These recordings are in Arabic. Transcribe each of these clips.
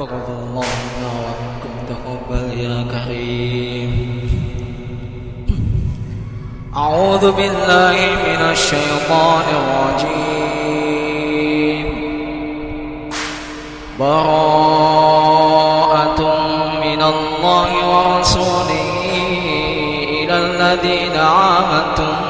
تقبل الله منا ومنكم تقبل يا كريم. أعوذ بالله من الشيطان الرجيم. براءة من الله ورسوله إلى الذين عاهدتم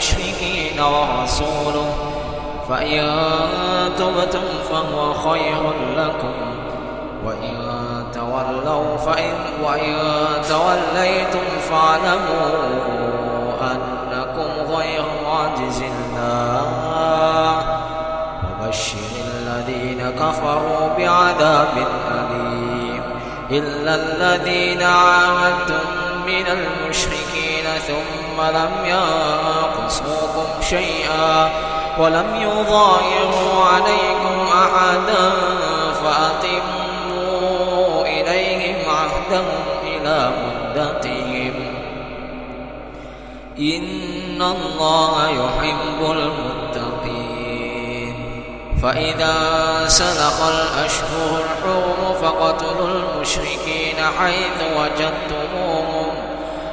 المشركين ورسوله. فإن تبتم فهو خير لكم. وإن تولوا فإن وإن توليتم فاعلموا أنكم غير معجز الله. وبشر الذين كفروا بعذاب أليم. إلا الذين عاهدتم من المشركين ثم لم ينقصوكم شيئا ولم يظاهروا عليكم أحدا فأتموا إليهم عهدهم إلى مدتهم. إن الله يحب المتقين. فإذا سلخ الأشهر الحرم فاقتلوا المشركين حيث وجدتموهم.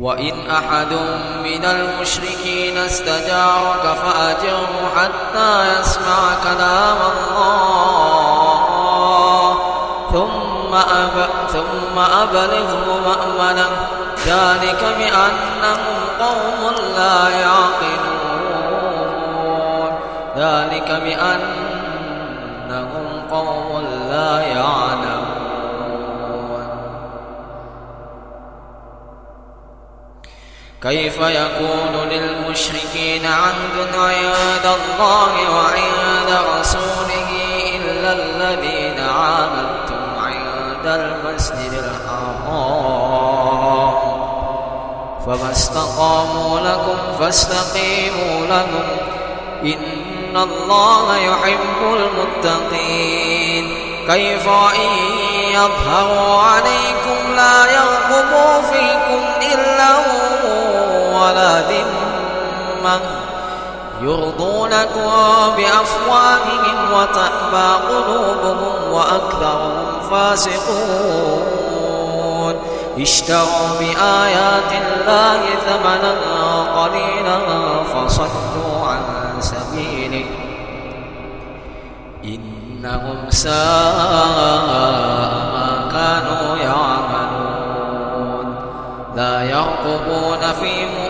وإن أحد من المشركين استجارك فأجره حتى يسمع كلام الله. ثم أب ثم أبلغه مأمنه. ذلك بأنهم قوم لا يعقلون. ذلك بأنهم قوم لا يعلمون. كيف يكون للمشركين عهد عند الله وعند رسوله إلا الذين عاهدتم عند المسجد الحرام؟ فما استقاموا لكم فاستقيموا لهم. إن الله يحب المتقين. كيف إن يظهروا عليكم لا يرقبوا فيكم إلا ولا ذمة يرضونكم بأفواههم وتأبى قلوبهم وأكثرهم فاسقون. اشتروا بآيات الله ثمنا قليلا فصدوا عن سبيله. إنهم ساء ما كانوا يعملون. لا يرقبون في مؤمن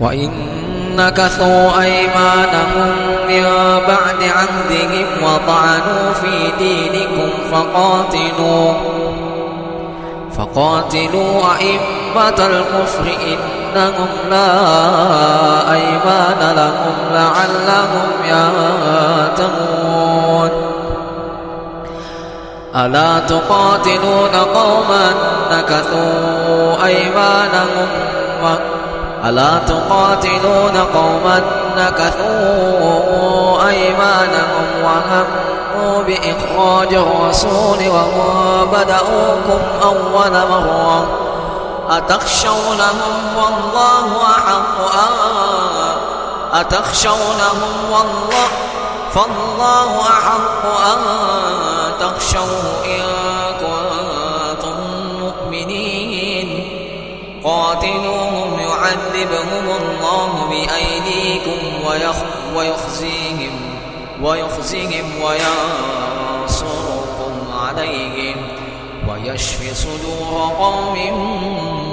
وإن نكثوا أيمانهم من بعد عهدهم وطعنوا في دينكم فقاتلوا فقاتلوا أئمة الكفر إنهم لا أيمان لهم لعلهم ينتهون ألا تقاتلون قوما نكثوا أيمانهم ألا تقاتلون قوما نكثوا أيمانهم وهموا بإخراج الرسول وهم بدأوكم أول مرة أتخشونهم والله أحق أن أتخشونهم والله فالله أحق أن تخشوه إن كنتم مؤمنين. قاتلوهم يعذبهم الله بأيديكم ويخزيهم ويخزيهم وينصركم عليهم ويشفي صدور قوم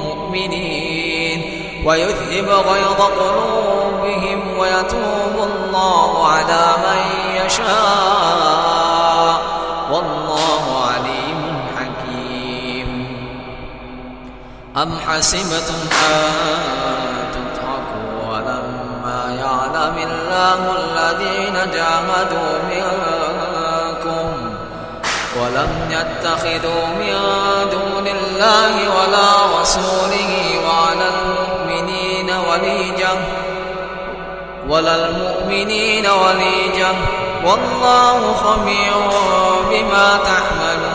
مؤمنين ويذهب غيظ قلوبهم ويتوب الله على من يشاء. أم حسبتم أن تتركوا ولما يعلم الله الذين جاهدوا منكم ولم يتخذوا من دون الله ولا رسوله وعلى المؤمنين وليجا ولا المؤمنين وليجا والله خبير بما تعملون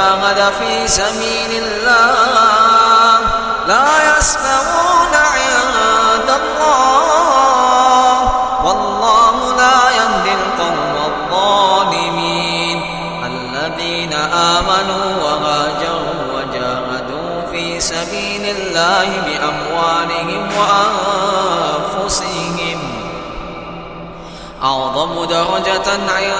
وجاهد في سبيل الله لا يسمعون عند الله. والله لا يهدي القوم الظالمين. الذين آمنوا وهاجروا وجاهدوا في سبيل الله بأموالهم وأنفسهم. أعظم درجة عند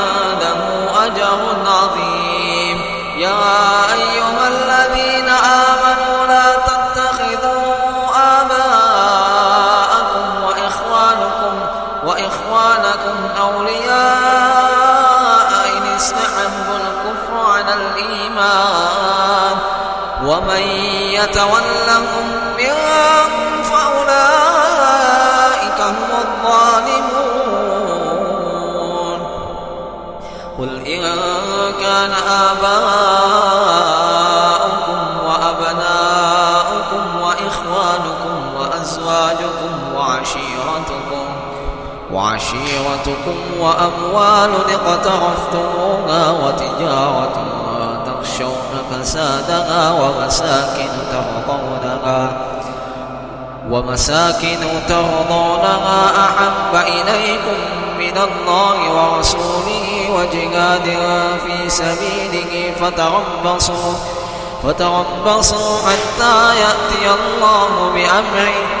وعشيرتكم وأموال اقترفتموها وتجارة تخشون كسادها ومساكن ترضونها ومساكن ترضونها أحب إليكم من الله ورسوله وجهاد في سبيله فتربصوا فتربصوا حتى يأتي الله بأمره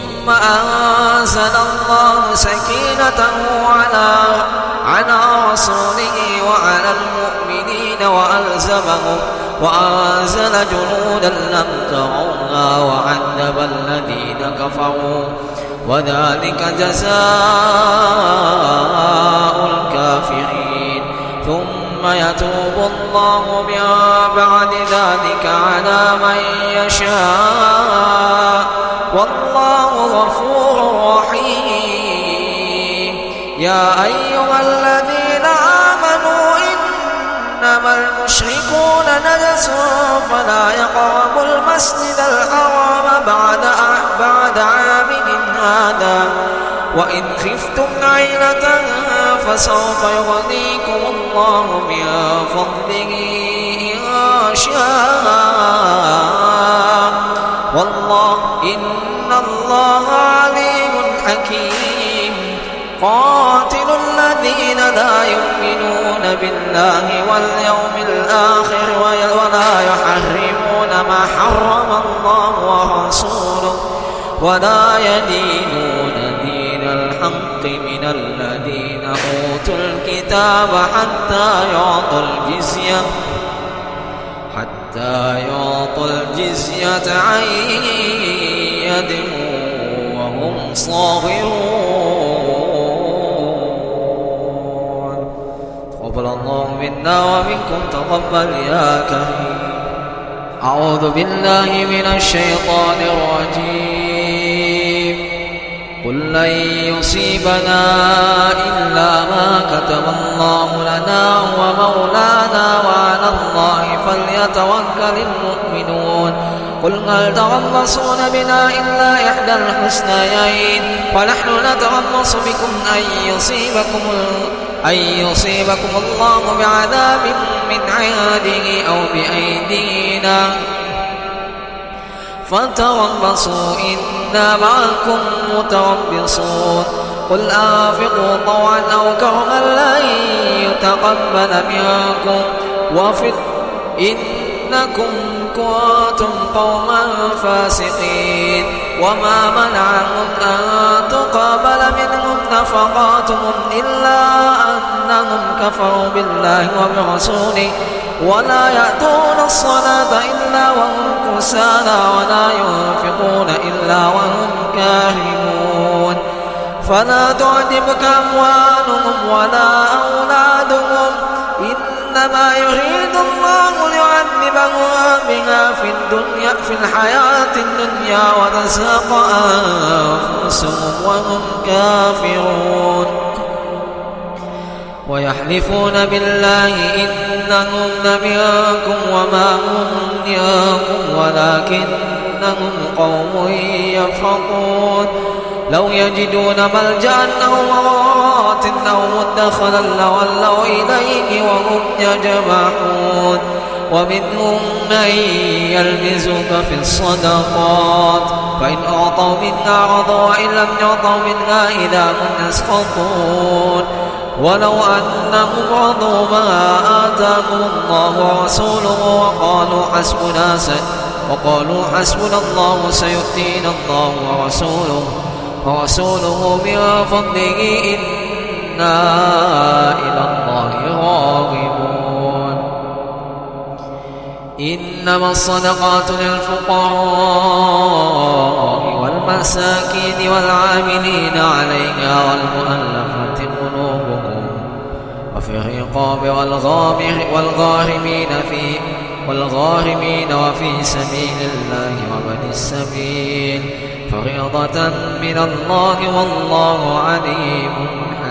ثم أنزل الله سكينته على على رسوله وعلى المؤمنين وألزمهم وأنزل جنودا لم تروها وعذب الذين كفروا وذلك جزاء الكافرين. ثم يتوب الله من بعد ذلك على من يشاء. والله أيها الذين آمنوا إنما المشركون نجس فلا يقربوا المسجد الحرام بعد بعد عامل هذا. وإن خفتم عيلة فسوف يغنيكم الله من فضله إن شاء. والله إن الله قاتل الذين لا يؤمنون بالله واليوم الآخر ولا يحرمون ما حرم الله ورسوله ولا يدينون دين الحق من الذين أوتوا الكتاب حتى يعطوا الجزية حتى يعطوا الجزية عن يد وهم صاغرون. تقبل الله منا ومنكم تقبل يا كريم. أعوذ بالله من الشيطان الرجيم. قل لن يصيبنا إلا ما كتب الله لنا ومولانا وعلى الله فليتوكل المؤمنون. قل هل تربصون بنا إلا إحدى الحسنيين ونحن نتربص بكم أن يصيبكم أن يصيبكم الله بعذاب من عنده أو بأيدينا. فتربصوا إنا معكم متربصون قل أنفقوا طوعا أو كرها لن يتقبل منكم. وفي إنكم كنتم قوما فاسقين. وما منعهم أن تقابل منهم نفقاتهم إلا أنهم كفروا بالله وبرسوله ولا يأتون الصلاة إلا وهم كسالى ولا ينفقون إلا وهم كارهون فلا تعجبك أموالهم ولا أولادهم. إنما يريد الله ليعذبهم بها في الدنيا في الحياة الدنيا وتزهق أنفسهم وهم كافرون. ويحلفون بالله إنهم لمنكم وما هم منكم ولكنهم قوم يفرقون لو يجدون ملجأ أو مرات أو مدخلا لولوا إليه وهم يجمعون. ومنهم من يلمزك في الصدقات. فإن أعطوا منها رضوا وإن لم يعطوا منها إذا هم يسقطون. ولو أنهم رضوا ما آتاهم الله ورسوله وقالوا حسبنا وقالوا حسبنا الله سيؤتينا الله ورسوله ورسوله من فضله إنا إلى الله راغبون. إنما الصدقات للفقراء والمساكين والعاملين عليها والمؤلفة قلوبهم وفي الرقاب والغارمين في والغارمين وفي سبيل الله وبني السبيل فريضة من الله والله عليم حكيم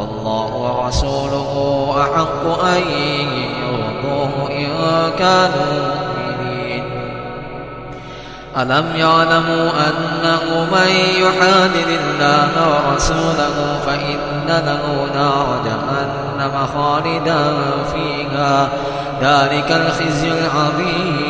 والله ورسوله أحق أن يرضوه إن كانوا مؤمنين. ألم يعلموا أنه من يحادد الله ورسوله فإن له نار جهنم خالدا فيها. ذلك الخزي العظيم.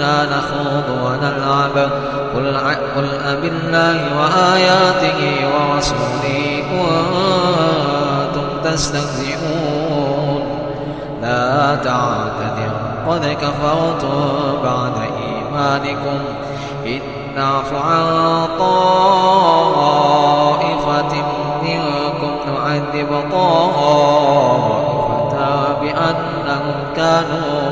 نخوض ونلعب. قل, قل أب الله وآياته ورسوله كنتم تستهزئون. لا تعتذروا قد كفرتم بعد إيمانكم. إن نعف عن طائفة منكم نعذب طائفة بأنهم كانوا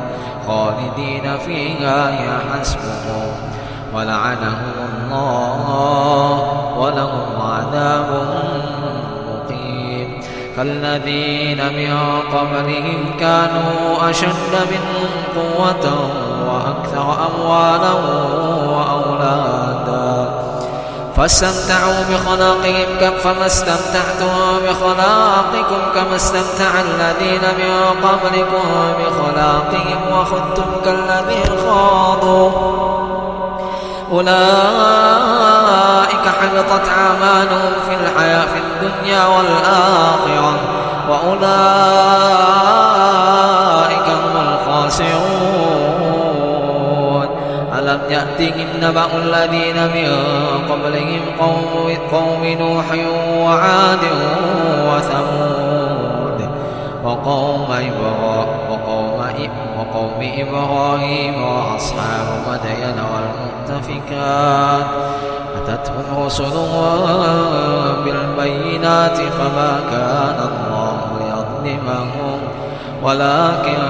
خالدين فيها هي حسبهم. ولعنهم الله ولهم عذاب كالذين من قبلهم كانوا أشد منهم قوة وأكثر أموالا وأولادا. فاستمتعوا بخلاقهم فما استمتعتم بخلاقكم كما استمتع الذين من قبلكم بخلاقهم وخذتم كالذين خاضوا. أولئك حبطت أعمالهم في الحياة في الدنيا والآخرة وأولئك هم الخاسرون. يأتهم نبأ الذين من قبلهم قوم, قوم نوح وعاد وثمود وقوم إبراهيم وقوم, وقوم إبراهيم وأصحاب مدين والمؤتفكات. أتتهم رسلهم بالبينات فما كان الله ليظلمهم ولكن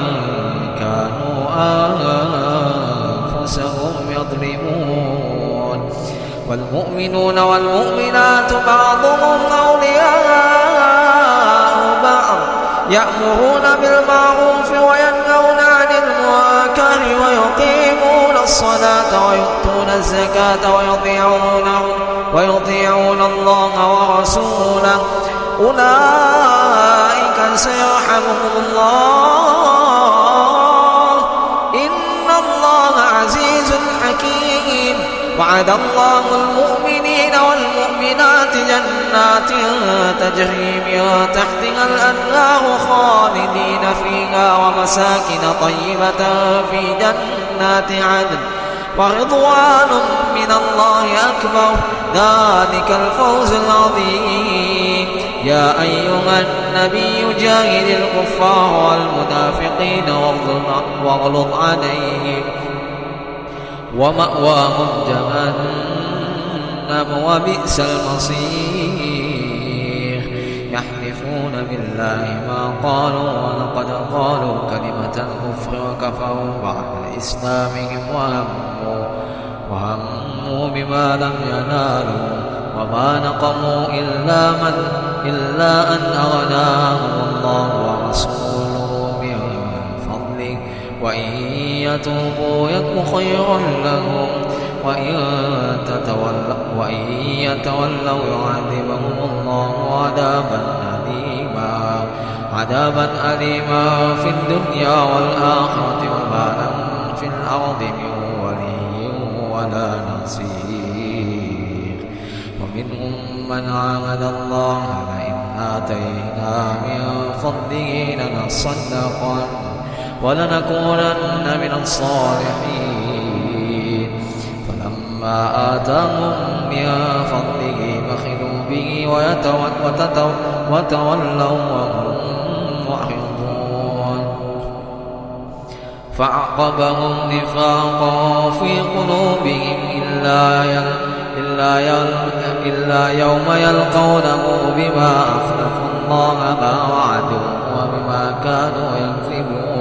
والمؤمنون والمؤمنات بعضهم أولياء بعض. يأمرون بالمعروف وينهون عن المنكر ويقيمون الصلاة ويؤتون الزكاة ويطيعون ويطيعون الله ورسوله. أولئك سيرحمهم الله. وعد الله المؤمنين والمؤمنات جنات تجري من تحتها الأنهار خالدين فيها ومساكن طيبة في جنات عدن ورضوان من الله أكبر. ذلك الفوز العظيم. يا أيها النبي جاهد الكفار والمنافقين واغلظ عليهم. ومأواهم جهنم وبئس المصير. يحلفون بالله ما قالوا ولقد قالوا كلمة الكفر وكفروا بعد إسلامهم وهموا وهموا بما لم ينالوا وما نقموا إلا من إلا أن أغناهم الله ورسوله من فضله. وإن يتوبوا يك خيرا لهم وإن تتولوا وإن يتولوا يعذبهم الله عذابا أليما. عذابا أليما في الدنيا والآخرة وما لهم في الأرض من ولي ولا نصير. ومنهم من عاهد الله لئن آتينا من فضله لنصدقن. ولنكونن من الصالحين. فلما آتاهم من فضله بخلوا وتولوا وهم معرضون فعقبهم نفاقا في قلوبهم إلا إلا إلا يوم يلقونه بما أخلفوا الله ما وعدوا وبما كانوا يكذبون.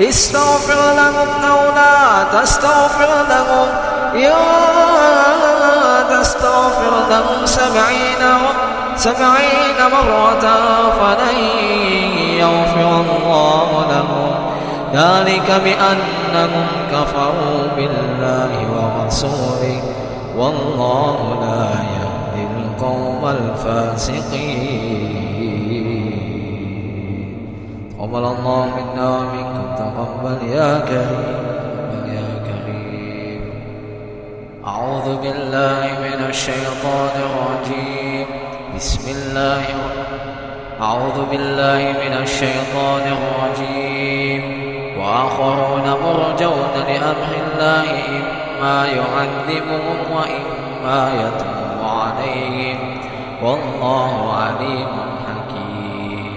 استغفر لهم أو لا تستغفر لهم. يا تستغفر لهم سبعين سبعين مرة فلن يغفر الله لهم. ذلك بأنهم كفروا بالله ورسوله. والله لا يهدي القوم الفاسقين. قبل الله منا ومنكم تقبل يا كريم أعوذ بالله من الشيطان الرجيم. بسم الله أعوذ بالله من الشيطان الرجيم. وآخرون مرجون لأمر الله إما يعذبهم وإما يتوب عليهم. والله عليم حكيم.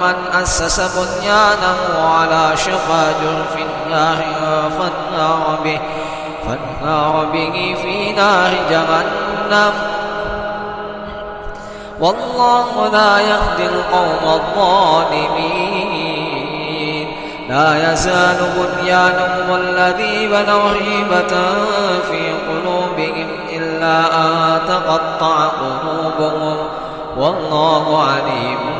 من أسس بنيانه على شفا جرف النار فالنار به فالنار به في نار جهنم. والله لا يهدي القوم الظالمين. لا يزال بنيانهم الذي بنوا هيبة في قلوبهم إلا أن تقطع قلوبهم. والله عليم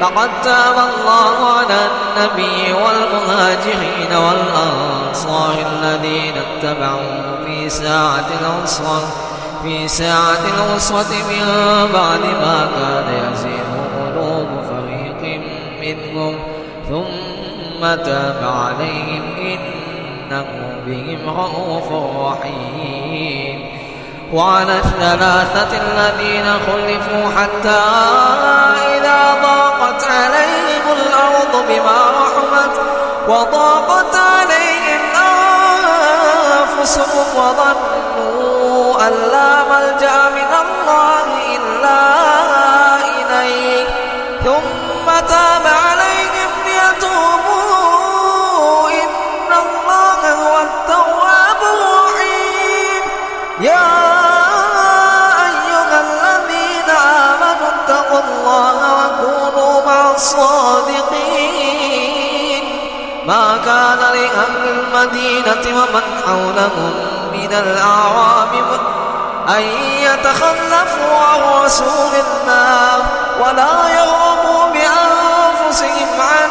فقد تاب الله على النبي والمهاجرين والأنصار الذين اتبعوا في ساعة العسرة في ساعة العسرة من بعد ما كان يزيغ قلوب فريق منهم. ثم تاب عليهم إنه بهم رؤوف رحيم. وعلى الثلاثة الذين خلفوا حتى بما رحمت وضاقت عليهم أنفسهم وظنوا أن لا ملجأ من الله إلا إليه. ثم تاب عليهم المدينة ومن حولهم من الأعراب أن يتخلفوا عن رسول الله ولا يرغبوا بأنفسهم عن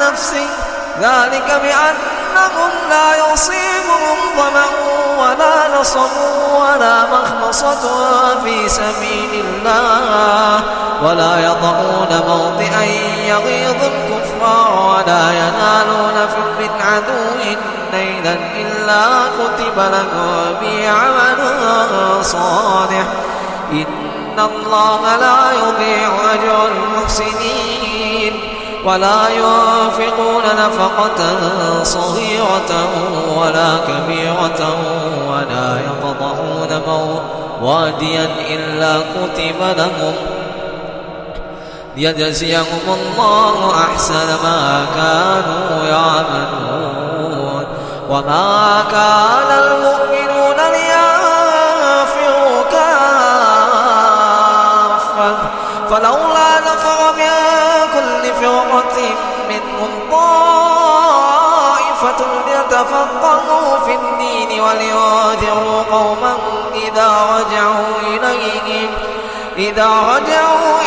نفسه. ذلك بأنهم لا يصيبهم ظمأ ولا نصب ولا مخمصة في سبيل الله. ولا يضعون موطئا يغيظ الكفار ولا ينالون من عدو نيلا إلا كتب له به عمل صالح. إن الله لا يضيع أجر المحسنين ولا ينفقون نفقة صغيرة ولا كبيرة ولا يقطعون واديا إلا كتب لهم ليجزيهم الله أحسن ما كانوا يعملون وما كان المؤمنون لينفروا كافة فلولا نفر من كل فرقة منهم طائفة ليتفقهوا في الدين ولينذروا قوما إذا رجعوا إليهم إذا رجعوا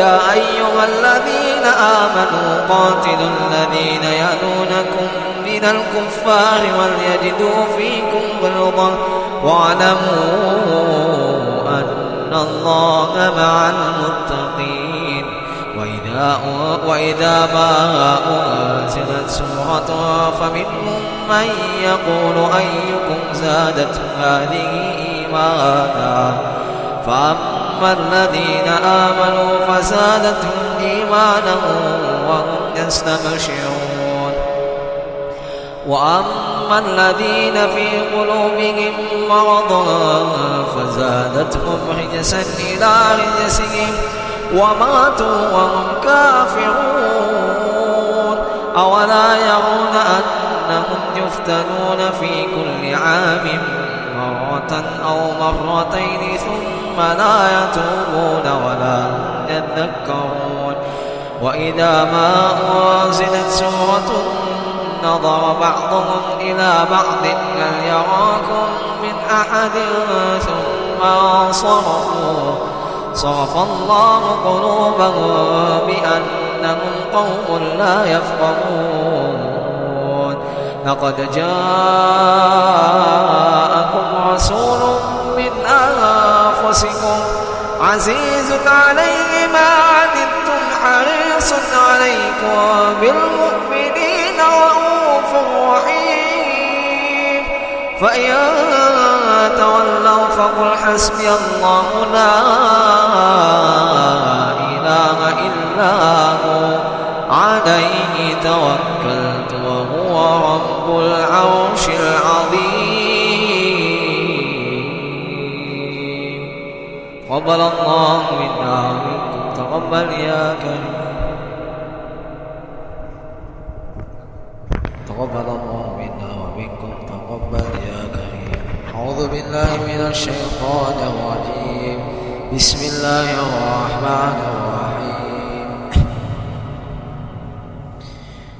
يا أيها الذين آمنوا قاتلوا الذين يألونكم من الكفار وليجدوا فيكم غلظة واعلموا أن الله مع المتقين. وإذا, وإذا ما أنزلت سورة فمنهم من يقول أيكم زادت هذه إيمانا؟ فأما الذين آمنوا فزادتهم إيمانا وهم يستبشرون. وأما الذين في قلوبهم مرض فزادتهم رجسا إلى رجسهم وماتوا وهم كافرون. أولا يرون أنهم يفتنون في كل عام مرة أو مرتين ثم لا يتوبون ولا يذكرون. وإذا ما أنزلت سورة نظر بعضهم إلى بعض هل يراكم من أحد؟ ثم صرفوا صرف الله قلوبهم بأنهم قوم لا يفقهون. لقد جاءكم رسول من أنفسكم عزيز عليه ما عنتم حريص عليكم بالمؤمنين رؤوف رحيم. فإن تولوا فقل حسبي الله لا إله إلا هو. عليه توكلت وهو رب العرش العظيم. قبل الله منا منكم. تقبل يا كريم. تقبل الله منا ومنكم. تقبل يا كريم. أعوذ بالله من الشيطان الرجيم. بسم الله الرحمن الرحيم.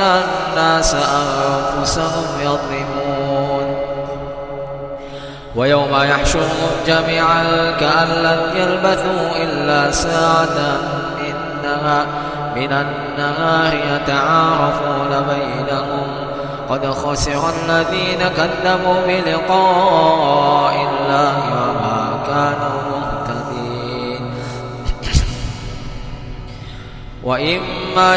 الناس أنفسهم يظلمون. ويوم يحشرهم جميعا كأن لم يلبثوا إلا ساعة إنها من النهار يتعارفون بينهم. قد خسر الذين كذبوا بلقاء الله وما كانوا وإما,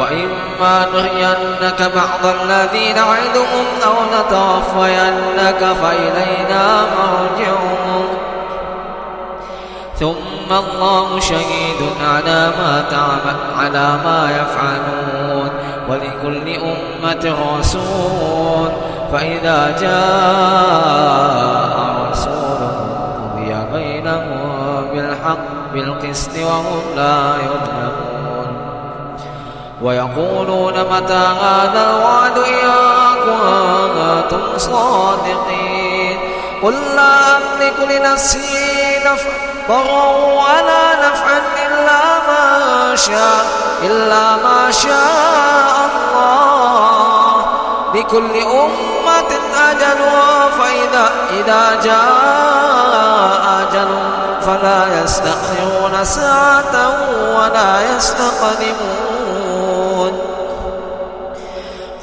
وإما نرينك بعض الذي نعدهم أو نتوفينك فإلينا مرجعهم. ثم الله شهيد على ما تعمل على ما يفعلون. ولكل أمة رسول. فإذا جاء رسولهم قضي بينهم بالحق بالقسط وهم لا يظلمون. ويقولون متى هذا الوعد إن كنتم صادقين قل لا أملك لنفسي نفعا ولا نفعا إلا ما شاء إلا ما شاء الله لكل أمة أجل فإذا إذا جاء أجل فلا يستأخرون ساعة ولا يستقدمون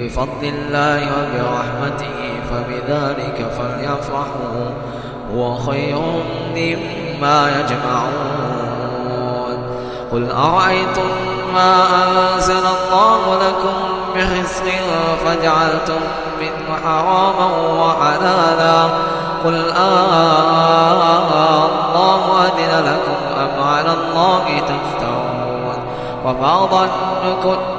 بفضل الله وبرحمته فبذلك فليفرحوا هو خير مما يجمعون. قل أرأيتم ما أنزل الله لكم برزق فجعلتم منه حراما وحلالا. قل آه الله أذن لكم أم على الله تفترون. وما ظنكم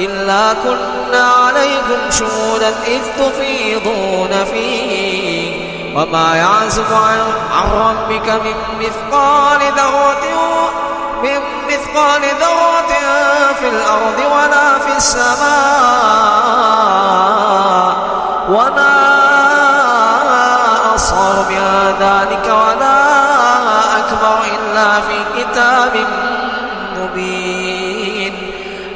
إلا كنا عليكم شهودا إذ تفيضون فيه. وما يعزب عن ربك من مثقال ذرة من مثقال ذرة في الأرض ولا في السماء. وما أصغر من ذلك ولا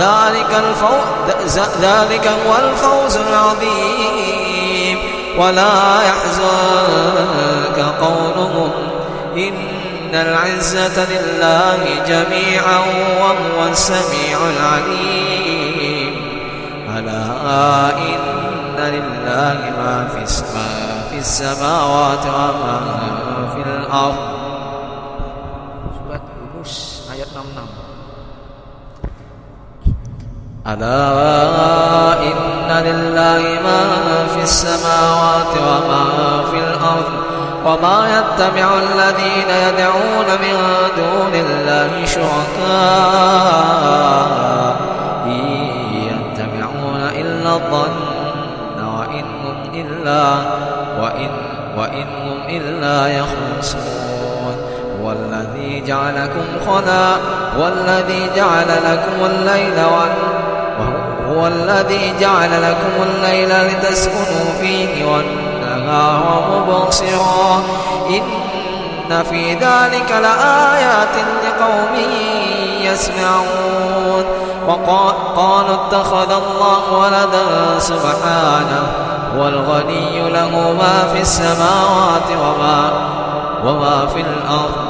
ذلك الفوز ذلك هو الفوز العظيم. ولا يحزنك قولهم إن العزة لله جميعا وهو السميع العليم. ألا إن لله ما في السماوات وما في الأرض. ألا إن لله ما في السماوات وما في الأرض وما يتبع الذين يدعون من دون الله شركاء إن يتبعون إلا الظن وإن هم إلا وإن وإن هم إلا يخرصون هو الذي جعلكم خلا والذي جعل لكم الليل والنهار هو الذي جعل لكم الليل لتسكنوا فيه والنهار مبصرا. إن في ذلك لآيات لقوم يسمعون. وقالوا اتخذ الله ولدا سبحانه والغني له ما في السماوات وما, وما في الأرض.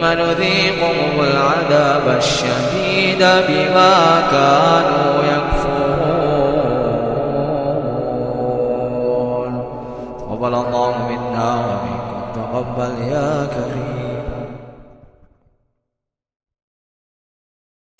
ثم نذيقهم العذاب الشديد بما كانوا يكفرون. تقبل الله منا ومنكم. تقبل يا كريم.